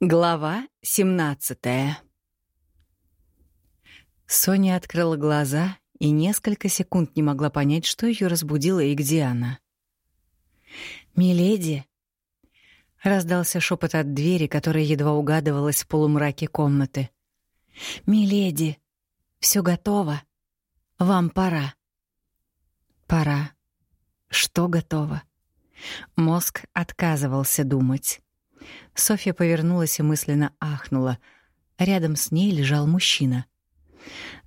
Глава 17 Соня открыла глаза и несколько секунд не могла понять, что ее разбудило и где она. «Миледи!» — раздался шепот от двери, которая едва угадывалась в полумраке комнаты. «Миледи, все готово. Вам пора». «Пора. Что готово?» Мозг отказывался думать. Софья повернулась и мысленно ахнула. Рядом с ней лежал мужчина.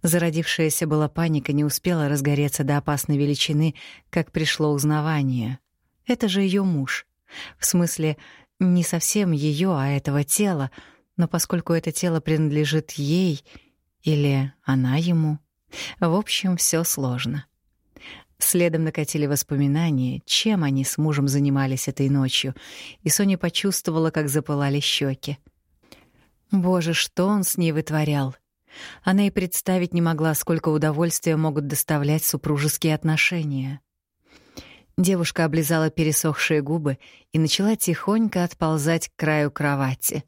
Зародившаяся была паника не успела разгореться до опасной величины, как пришло узнавание. Это же ее муж. В смысле, не совсем ее, а этого тела, но поскольку это тело принадлежит ей или она ему, в общем, все сложно. Следом накатили воспоминания, чем они с мужем занимались этой ночью, и Соня почувствовала, как запылали щеки. Боже, что он с ней вытворял! Она и представить не могла, сколько удовольствия могут доставлять супружеские отношения. Девушка облизала пересохшие губы и начала тихонько отползать к краю кровати.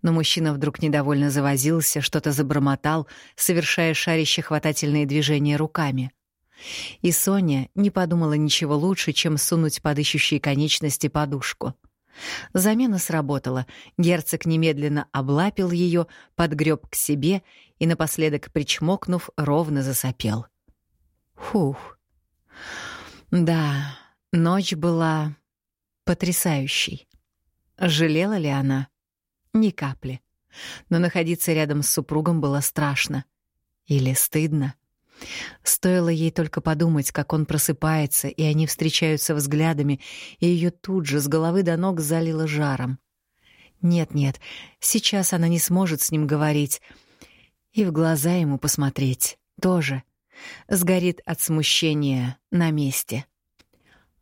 Но мужчина вдруг недовольно завозился, что-то забормотал, совершая шарящие хватательные движения руками — и Соня не подумала ничего лучше, чем сунуть под ищущие конечности подушку. Замена сработала. Герцог немедленно облапил ее, подгреб к себе и, напоследок причмокнув, ровно засопел. Фух. Да, ночь была потрясающей. Жалела ли она? Ни капли. Но находиться рядом с супругом было страшно. Или стыдно. Стоило ей только подумать, как он просыпается, и они встречаются взглядами, и ее тут же с головы до ног залило жаром. Нет-нет, сейчас она не сможет с ним говорить. И в глаза ему посмотреть тоже. Сгорит от смущения на месте.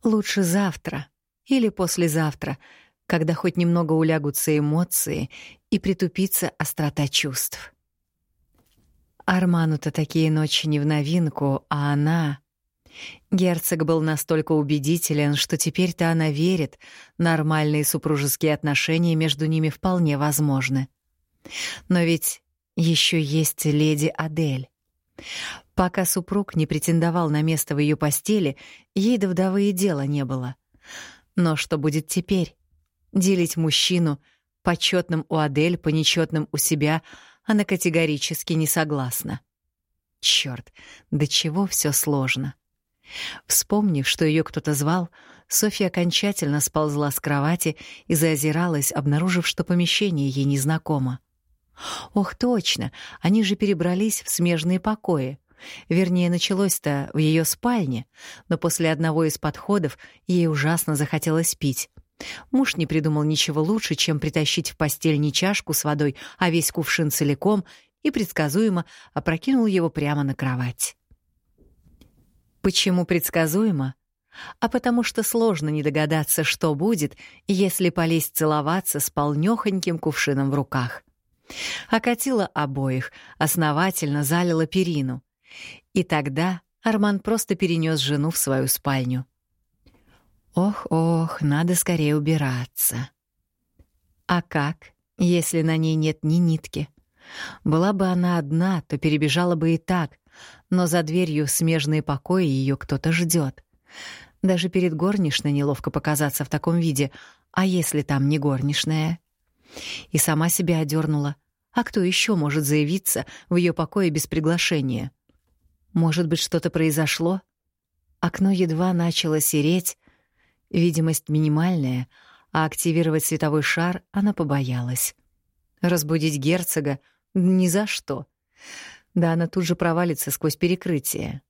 Лучше завтра или послезавтра, когда хоть немного улягутся эмоции и притупится острота чувств. Арману-то такие ночи не в новинку, а она... Герцог был настолько убедителен, что теперь-то она верит, нормальные супружеские отношения между ними вполне возможны. Но ведь еще есть леди Адель. Пока супруг не претендовал на место в ее постели, ей до вдовы и дела не было. Но что будет теперь? Делить мужчину, почетным у Адель, по нечетным у себя — она категорически не согласна. Черт, до чего все сложно. Вспомнив, что ее кто-то звал, Софья окончательно сползла с кровати и заозиралась, обнаружив, что помещение ей незнакомо. Ох, точно, они же перебрались в смежные покои. Вернее, началось-то в ее спальне, но после одного из подходов ей ужасно захотелось пить. Муж не придумал ничего лучше, чем притащить в постель не чашку с водой, а весь кувшин целиком и предсказуемо опрокинул его прямо на кровать. Почему предсказуемо? А потому что сложно не догадаться, что будет, если полезть целоваться с полнёхоньким кувшином в руках. Окатила обоих, основательно залила перину. И тогда Арман просто перенес жену в свою спальню. Ох-ох, надо скорее убираться. А как, если на ней нет ни нитки? Была бы она одна, то перебежала бы и так, но за дверью смежные покои ее кто-то ждет. Даже перед горничной неловко показаться в таком виде, а если там не горничная? И сама себя одернула. А кто еще может заявиться в ее покое без приглашения? Может быть, что-то произошло? Окно едва начало сереть, Видимость минимальная, а активировать световой шар она побоялась. Разбудить герцога ни за что. Да она тут же провалится сквозь перекрытие.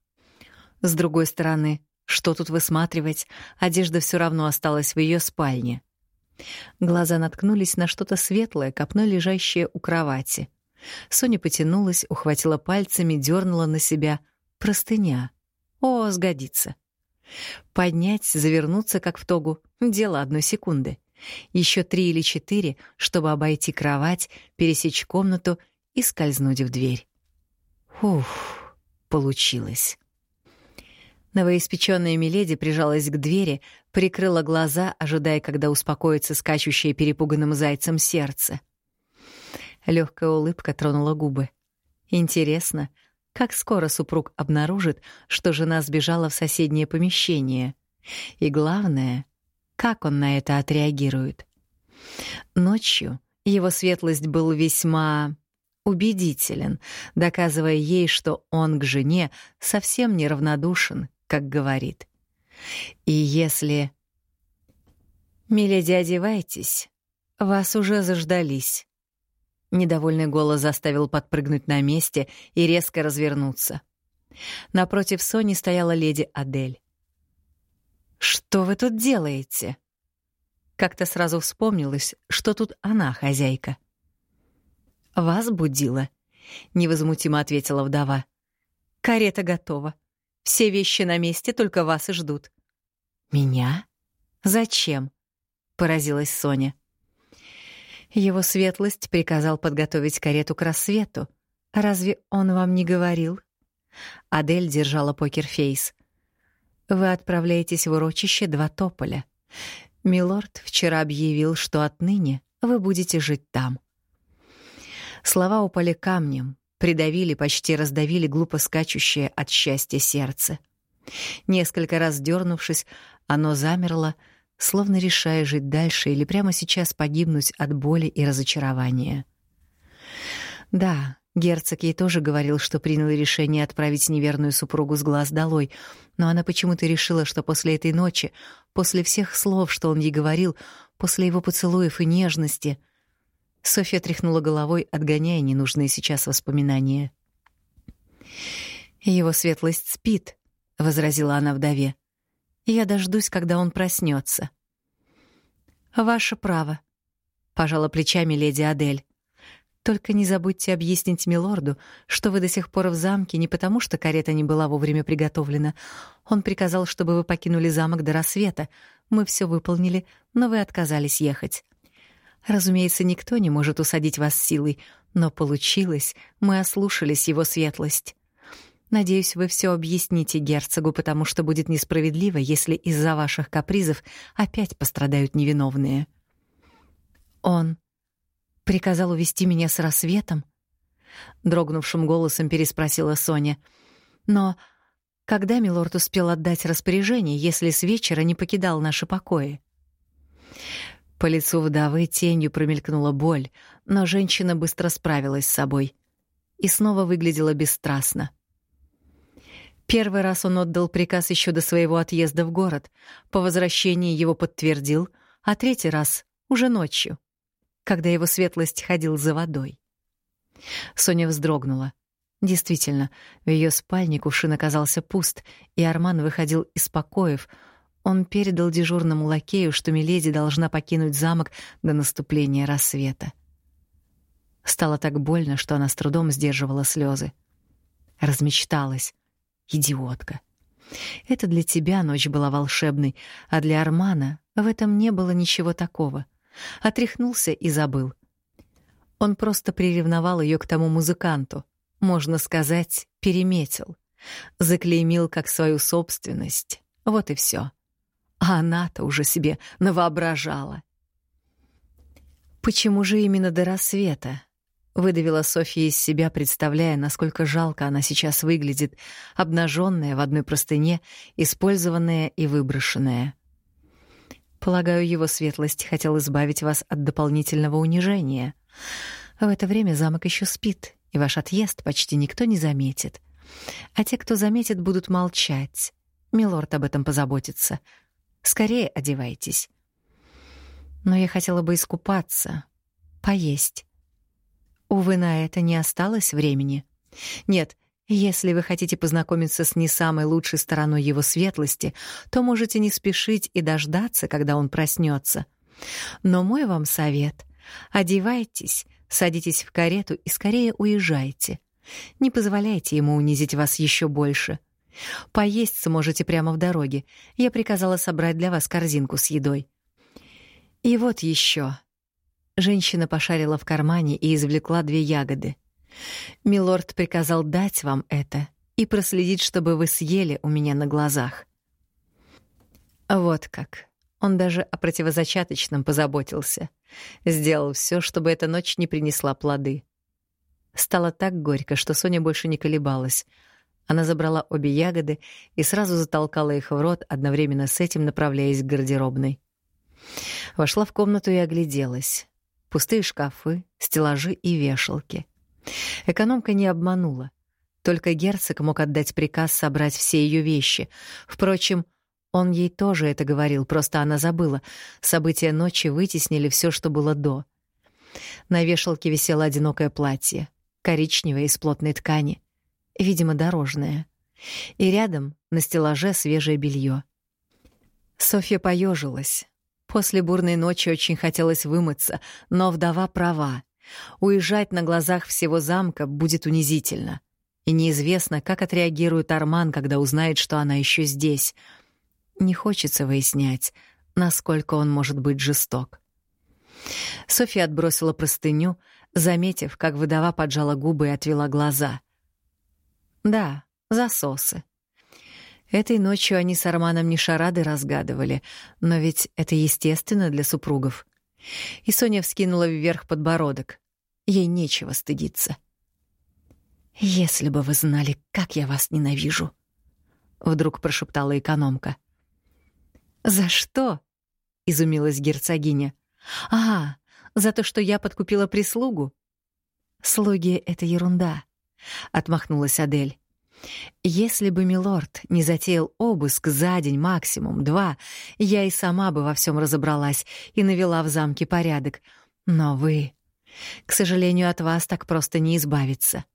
С другой стороны, что тут высматривать? Одежда все равно осталась в ее спальне. Глаза наткнулись на что-то светлое, копной лежащее у кровати. Соня потянулась, ухватила пальцами, дернула на себя. Простыня. О, сгодится. Поднять, завернуться, как в тогу — дело одной секунды. Еще три или четыре, чтобы обойти кровать, пересечь комнату и скользнуть в дверь. Уф, получилось. Новоиспечённая Миледи прижалась к двери, прикрыла глаза, ожидая, когда успокоится скачущее перепуганным зайцем сердце. Легкая улыбка тронула губы. Интересно, как скоро супруг обнаружит, что жена сбежала в соседнее помещение? И главное, как он на это отреагирует? Ночью его светлость был весьма убедителен, доказывая ей, что он к жене совсем неравнодушен, как говорит. И если... «Миледи, одевайтесь. Вас уже заждались». Недовольный голос заставил подпрыгнуть на месте и резко развернуться. Напротив Сони стояла леди Адель. «Что вы тут делаете?» Как-то сразу вспомнилось, что тут она хозяйка. «Вас будила», — невозмутимо ответила вдова. «Карета готова. Все вещи на месте, только вас и ждут». «Меня? Зачем?» — поразилась Соня. «Его светлость приказал подготовить карету к рассвету. Разве он вам не говорил?» Адель держала покерфейс. «Вы отправляетесь в урочище Два Тополя. Милорд вчера объявил, что отныне вы будете жить там. Слова упали камнем, придавили, почти раздавили глупо скачущее от счастья сердце. Несколько раз дернувшись, оно замерло, словно решая жить дальше или прямо сейчас погибнуть от боли и разочарования. Да, герцог ей тоже говорил, что принял решение отправить неверную супругу с глаз долой, но она почему-то решила, что после этой ночи, после всех слов, что он ей говорил, после его поцелуев и нежности, Софья тряхнула головой, отгоняя ненужные сейчас воспоминания. «Его светлость спит», — возразила она вдове. «Я дождусь, когда он проснется. «Ваше право», — пожала плечами леди Адель. «Только не забудьте объяснить милорду, что вы до сих пор в замке не потому, что карета не была вовремя приготовлена. Он приказал, чтобы вы покинули замок до рассвета. Мы все выполнили, но вы отказались ехать. Разумеется, никто не может усадить вас силой, но получилось, мы ослушались его светлость. Надеюсь, вы все объясните герцогу, потому что будет несправедливо, если из-за ваших капризов опять пострадают невиновные. Он приказал увести меня с рассветом? дрогнувшим голосом переспросила Соня. Но когда милорд успел отдать распоряжение, если с вечера не покидал наши покои? По лицу вдовы тенью промелькнула боль, но женщина быстро справилась с собой и снова выглядела бесстрастно. Первый раз он отдал приказ еще до своего отъезда в город, по возвращении его подтвердил, а третий раз уже ночью, когда его светлость ходил за водой. Соня вздрогнула. Действительно, в ее спальне кувшин оказался пуст, и Арман выходил из покоев, он передал дежурному лакею, что Миледи должна покинуть замок до наступления рассвета. Стало так больно, что она с трудом сдерживала слезы. Размечталась. Идиотка. Это для тебя ночь была волшебной, а для Армана в этом не было ничего такого. Отряхнулся и забыл. Он просто приревновал ее к тому музыканту, можно сказать, переметил, заклеймил как свою собственность. Вот и все. А она-то уже себе навоображала. Почему же именно до рассвета? Выдавила Софья из себя, представляя, насколько жалко она сейчас выглядит, обнаженная в одной простыне, использованная и выброшенная. Полагаю, его светлость хотел избавить вас от дополнительного унижения. В это время замок еще спит, и ваш отъезд почти никто не заметит. А те, кто заметит, будут молчать. Милорд об этом позаботится. Скорее одевайтесь. Но я хотела бы искупаться, поесть. Увы, на это не осталось времени. Нет, если вы хотите познакомиться с не самой лучшей стороной его светлости, то можете не спешить и дождаться, когда он проснется. Но мой вам совет — одевайтесь, садитесь в карету и скорее уезжайте. Не позволяйте ему унизить вас еще больше. Поесть сможете прямо в дороге. Я приказала собрать для вас корзинку с едой. И вот еще. Женщина пошарила в кармане и извлекла две ягоды. Милорд приказал дать вам это и проследить, чтобы вы съели у меня на глазах. Вот как. Он даже о противозачаточном позаботился — Сделал все, чтобы эта ночь не принесла плоды. Стало так горько, что Соня больше не колебалась. Она забрала обе ягоды и сразу затолкала их в рот, одновременно с этим направляясь к гардеробной. Вошла в комнату и огляделась. Пустые шкафы, стеллажи и вешалки. Экономка не обманула. Только герцог мог отдать приказ собрать все ее вещи. Впрочем, он ей тоже это говорил, просто она забыла. События ночи вытеснили все, что было до. На вешалке висело одинокое платье, коричневое из плотной ткани, видимо, дорожное. И рядом на стеллаже свежее белье. Софья поежилась. После бурной ночи очень хотелось вымыться, но вдова права. Уезжать на глазах всего замка будет унизительно. И неизвестно, как отреагирует Арман, когда узнает, что она еще здесь — не хочется выяснять, насколько он может быть жесток. Софья отбросила простыню, заметив, как выдава поджала губы и отвела глаза. Да, засосы. Этой ночью они с Арманом не шарады разгадывали, но ведь это естественно для супругов. И Соня вскинула вверх подбородок. Ей нечего стыдиться. «Если бы вы знали, как я вас ненавижу», — вдруг прошептала экономка. «За что?» — изумилась герцогиня. «А, за то, что я подкупила прислугу?» «Слуги — это ерунда», — отмахнулась Адель. «Если бы милорд не затеял обыск за день максимум два, я и сама бы во всем разобралась и навела в замке порядок. Но вы... К сожалению, от вас так просто не избавиться».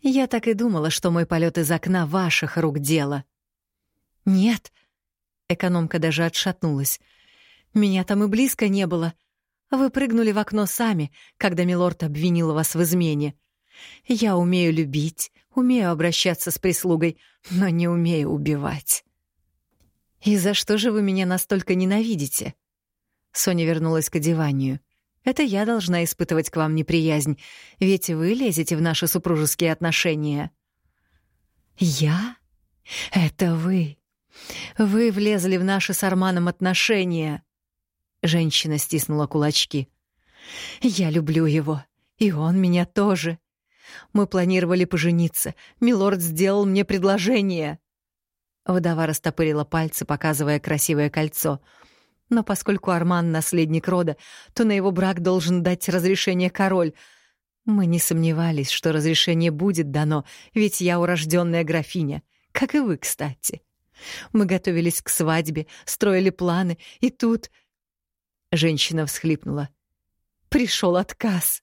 «Я так и думала, что мой полет из окна ваших рук дело». «Нет», Экономка даже отшатнулась. «Меня там и близко не было. Вы прыгнули в окно сами, когда милорд обвинил вас в измене. Я умею любить, умею обращаться с прислугой, но не умею убивать». «И за что же вы меня настолько ненавидите?» Соня вернулась к одеванию. «Это я должна испытывать к вам неприязнь, ведь вы лезете в наши супружеские отношения». «Я? Это вы?» Вы влезли в наши с Арманом отношения. Женщина стиснула кулачки. Я люблю его, и он меня тоже. Мы планировали пожениться. Милорд сделал мне предложение. Вдова растопырила пальцы, показывая красивое кольцо. Но поскольку Арман — наследник рода, то на его брак должен дать разрешение король. Мы не сомневались, что разрешение будет дано, ведь я урожденная графиня, как и вы, кстати. Мы готовились к свадьбе, строили планы, и тут... Женщина всхлипнула. Пришел отказ.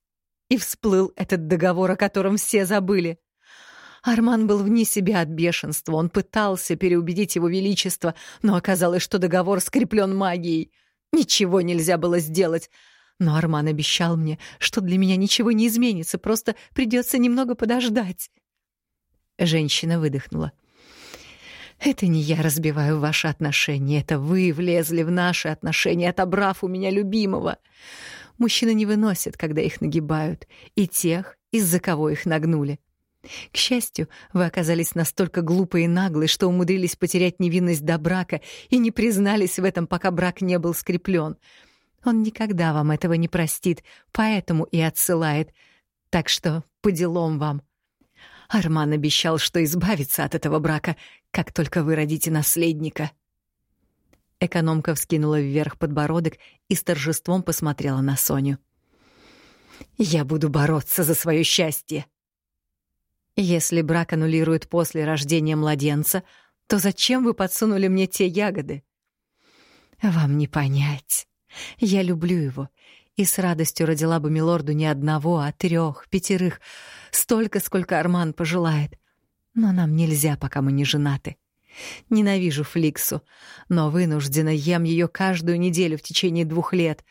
И всплыл этот договор, о котором все забыли. Арман был вне себя от бешенства. Он пытался переубедить его величество, но оказалось, что договор скреплен магией. Ничего нельзя было сделать. Но Арман обещал мне, что для меня ничего не изменится, просто придется немного подождать. Женщина выдохнула. — это не я разбиваю ваши отношения, это вы влезли в наши отношения, отобрав у меня любимого. Мужчины не выносят, когда их нагибают, и тех, из-за кого их нагнули. К счастью, вы оказались настолько глупы и наглы, что умудрились потерять невинность до брака и не признались в этом, пока брак не был скреплен. Он никогда вам этого не простит, поэтому и отсылает. Так что по делам вам. Арман обещал, что избавится от этого брака, как только вы родите наследника. Экономка вскинула вверх подбородок и с торжеством посмотрела на Соню. «Я буду бороться за свое счастье!» «Если брак аннулирует после рождения младенца, то зачем вы подсунули мне те ягоды?» «Вам не понять. Я люблю его и с радостью родила бы милорду не одного, а трех, пятерых, столько, сколько Арман пожелает. Но нам нельзя, пока мы не женаты. Ненавижу Фликсу, но вынуждена ем ее каждую неделю в течение двух лет.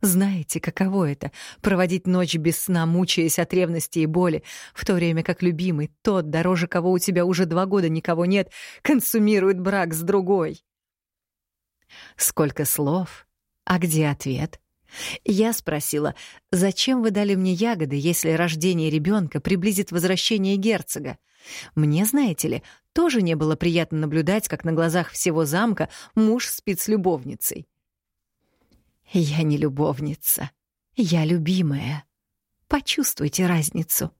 Знаете, каково это — проводить ночь без сна, мучаясь от ревности и боли, в то время как любимый, тот, дороже кого у тебя уже два года никого нет, консумирует брак с другой. Сколько слов, а где ответ? Я спросила, зачем вы дали мне ягоды, если рождение ребенка приблизит возвращение герцога? Мне, знаете ли, тоже не было приятно наблюдать, как на глазах всего замка муж спит с любовницей. Я не любовница, я любимая. Почувствуйте разницу.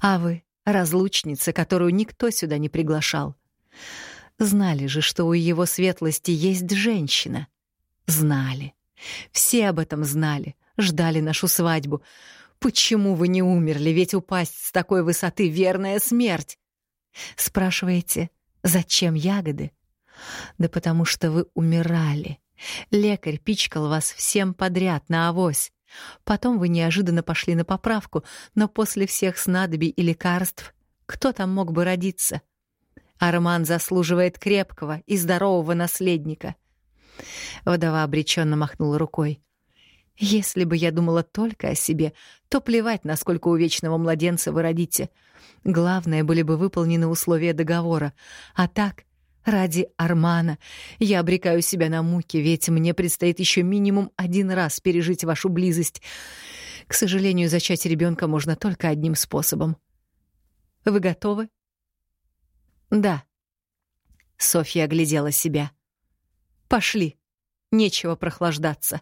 А вы — разлучница, которую никто сюда не приглашал. Знали же, что у его светлости есть женщина. Знали. Все об этом знали, ждали нашу свадьбу. Почему вы не умерли? Ведь упасть с такой высоты — верная смерть. Спрашиваете, зачем ягоды? Да потому что вы умирали. Лекарь пичкал вас всем подряд на авось. Потом вы неожиданно пошли на поправку, но после всех снадобий и лекарств кто там мог бы родиться? Арман заслуживает крепкого и здорового наследника. Вдова обреченно махнула рукой. Если бы я думала только о себе, то плевать, насколько у вечного младенца вы родите. Главное, были бы выполнены условия договора. А так, ради Армана, я обрекаю себя на муки, ведь мне предстоит еще минимум один раз пережить вашу близость. К сожалению, зачать ребенка можно только одним способом. Вы готовы? Да. Софья оглядела себя. Пошли. Нечего прохлаждаться.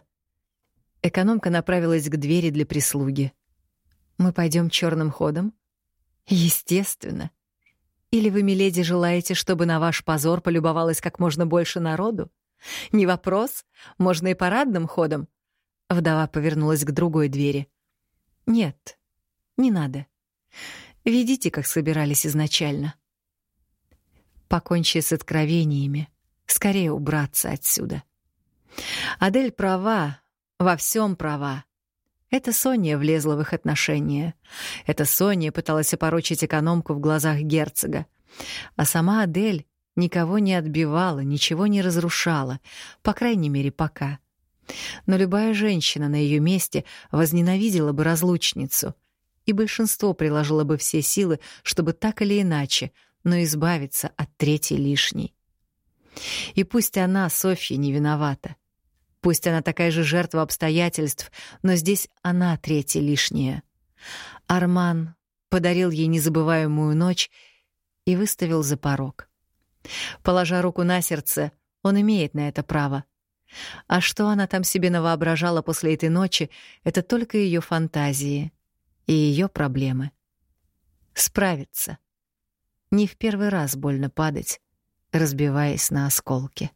Экономка направилась к двери для прислуги. Мы пойдем черным ходом? Естественно. Или вы, миледи, желаете, чтобы на ваш позор полюбовалось как можно больше народу? Не вопрос, можно и парадным ходом. Вдова повернулась к другой двери. Нет, не надо. Ведите, как собирались изначально. Покончи с откровениями. Скорее убраться отсюда. Адель права, во всем права. Это Соня влезла в их отношения. Это Соня пыталась опорочить экономку в глазах герцога. А сама Адель никого не отбивала, ничего не разрушала, по крайней мере, пока. Но любая женщина на ее месте возненавидела бы разлучницу, и большинство приложило бы все силы, чтобы так или иначе, но избавиться от третьей лишней. И пусть она, Софья, не виновата. Пусть она такая же жертва обстоятельств, но здесь она третья лишняя. Арман подарил ей незабываемую ночь и выставил за порог. Положа руку на сердце, он имеет на это право. А что она там себе навоображала после этой ночи, это только ее фантазии и ее проблемы. Справиться. Не в первый раз больно падать, разбиваясь на осколки.